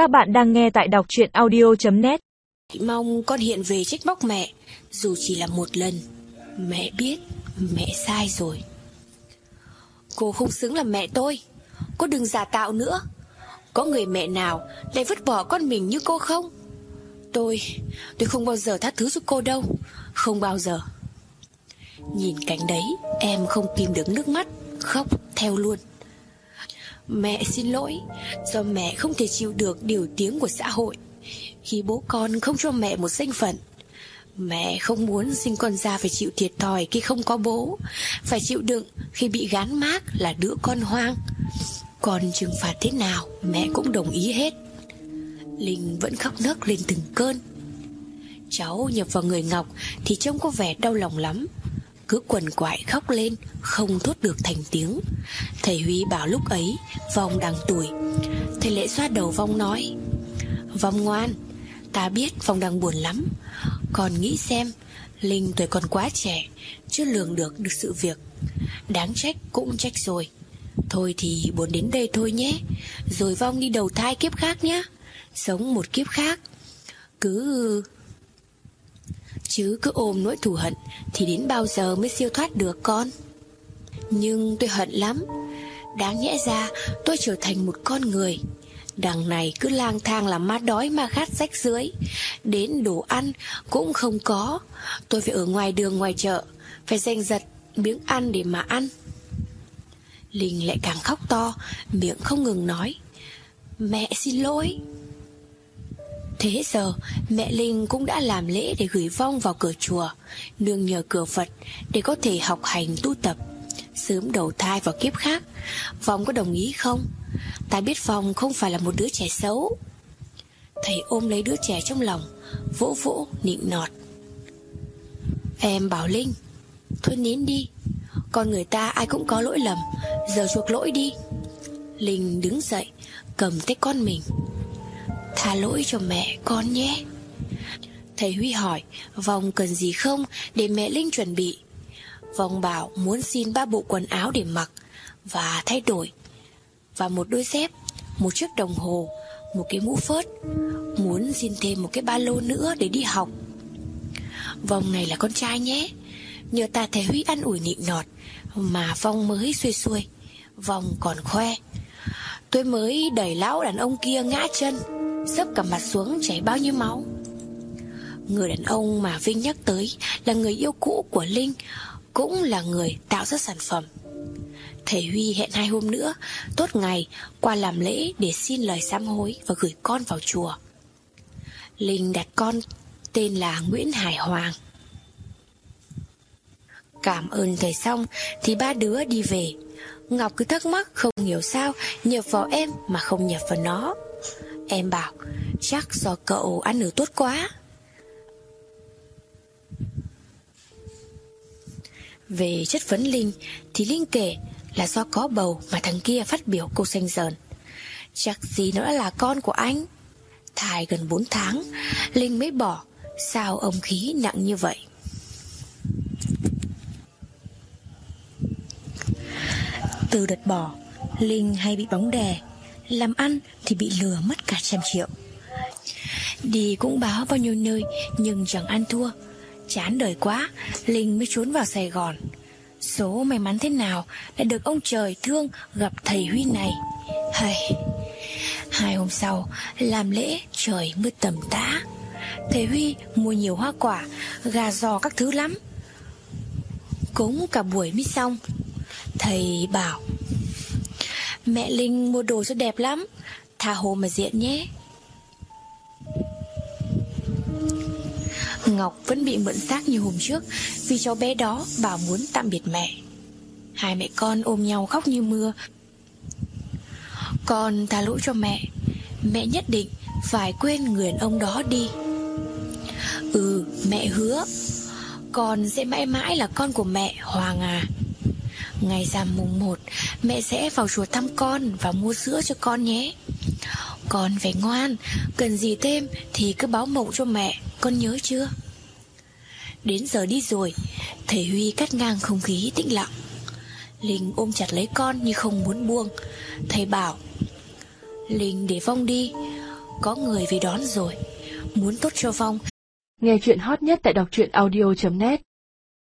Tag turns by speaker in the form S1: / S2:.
S1: Các bạn đang nghe tại đọc chuyện audio.net
S2: Mong con hiện về trách móc mẹ. Dù chỉ là một lần, Mẹ biết mẹ sai rồi. Cô không xứng là mẹ tôi. Cô đừng giả tạo nữa. Có người mẹ nào lại vứt bỏ con mình như cô không? Tôi Tôi không bao giờ tha thứ giúp cô đâu. Không bao giờ. Nhìn cảnh đấy, Em không kìm được nước mắt, Khóc theo luôn. Mẹ xin lỗi, Do mẹ không thể chịu được điều tiếng của xã hội. Khi bố con không cho mẹ một danh phận, Mẹ không muốn sinh con ra phải chịu thiệt thòi khi không có bố, Phải chịu đựng khi bị gán mác là đứa con hoang. Còn trừng phạt thế nào, mẹ cũng đồng ý hết. Linh vẫn khóc nấc lên từng cơn. Cháu nhập vào người Ngọc thì trông có vẻ đau lòng lắm cứ quần quại khóc lên, Không thốt được thành tiếng. Thầy Huy bảo lúc ấy, Vong đang tuổi. Thầy lễ xoa đầu Vong nói, Vong ngoan, Ta biết Vong đang buồn lắm. Còn nghĩ xem, Linh tuổi còn quá trẻ, Chưa lường được được sự việc. Đáng trách cũng trách rồi. Thôi thì buồn đến đây thôi nhé. Rồi Vong đi đầu thai kiếp khác nhé Sống một kiếp khác. Cứ Chứ cứ ôm nỗi thù hận Thì đến bao giờ mới siêu thoát được con? Nhưng tôi hận lắm. Đáng nhẽ ra tôi trở thành một con người. Đằng này cứ lang thang làm ma đói, ma khát rách dưới Đến đồ ăn cũng không có. Tôi phải ở ngoài đường, ngoài chợ, Phải giành giật miếng ăn để mà ăn. Linh lại càng khóc to, Miệng không ngừng nói. Mẹ xin lỗi. Thế giờ, mẹ Linh cũng đã làm lễ để gửi vong vào cửa chùa, Nương nhờ cửa Phật để có thể học hành tu tập, Sớm đầu thai vào kiếp khác. Vong có đồng ý không? Ta biết Vong không phải là một đứa trẻ xấu. Thầy ôm lấy đứa trẻ trong lòng, Vỗ vỗ, nịnh nọt. Em bảo Linh, Thôi nín đi, Con người ta ai cũng có lỗi lầm, Giờ chuộc lỗi đi. Linh đứng dậy, Cầm tay con mình. Tha lỗi cho mẹ, con nhé. Thầy Huy hỏi, Vòng cần gì không để mẹ Linh chuẩn bị? Vòng bảo, muốn xin ba bộ quần áo để mặc. Và thay đổi. Và một đôi dép, Một chiếc đồng hồ, Một cái mũ phớt. Muốn xin thêm một cái ba lô nữa để đi học. Vòng này là con trai nhé. Nhờ ta thầy Huy ăn ủi nịnh nọt Mà Vong mới xuôi xuôi. Vong còn khoe, Tôi mới đẩy lão đàn ông kia ngã chân. Sấp cả mặt xuống chảy bao nhiêu máu. Người đàn ông mà Vinh nhắc tới Là người yêu cũ của Linh, Cũng là người tạo ra sản phẩm. Thầy Huy hẹn hai hôm nữa, Tốt ngày, qua làm lễ Để xin lời sám hối Và gửi con vào chùa. Linh đặt con tên là Nguyễn Hải Hoàng. Cảm ơn thầy xong, Thì ba đứa đi về. Ngọc cứ thắc mắc không hiểu sao Nhập vào em mà không nhập vào nó. Em bảo, Chắc do cậu ăn ở tốt quá. Về chất vấn Linh, Thì Linh kể là do có bầu Mà thằng kia phát biểu câu xanh dờn. Chắc gì nó đã là con của anh? Thai gần 4 tháng, Linh mới bỏ, Sao ông khí nặng như vậy? Từ đợt bỏ, Linh hay bị bóng đè làm ăn thì bị lừa mất cả trăm triệu. Đi cũng báo bao nhiêu nơi, Nhưng chẳng ăn thua. Chán đời quá, Linh mới trốn vào Sài Gòn. Số may mắn thế nào Đã được ông trời thương gặp thầy Huy này. Hay Hai hôm sau, Làm lễ trời mưa tầm tã. Thầy Huy mua nhiều hoa quả, Gà giò các thứ lắm. Cúng cả buổi mới xong, Thầy bảo Mẹ Linh mua đồ cho đẹp lắm. Tha hồ mà diện nhé. Ngọc vẫn bị mượn xác như hôm trước Vì cháu bé đó bảo muốn tạm biệt mẹ. Hai mẹ con ôm nhau khóc như mưa. Con tha lỗi cho mẹ. Mẹ nhất định phải quên người đàn ông đó đi. Ừ mẹ hứa. Con sẽ mãi mãi là con của mẹ, Hoàng à. Ngày rằm mùng 1 Mẹ sẽ vào chùa thăm con Và mua sữa cho con nhé. Con phải ngoan, Cần gì thêm thì cứ báo mộng cho mẹ, Con nhớ chưa? Đến giờ đi rồi, Thầy Huy cắt ngang không khí tĩnh lặng. Linh ôm chặt lấy con như không muốn buông. Thầy bảo, Linh để vong đi, Có người về đón rồi. Muốn tốt cho Vong
S3: Nghe chuyện hot nhất tại đọc truyện audio.net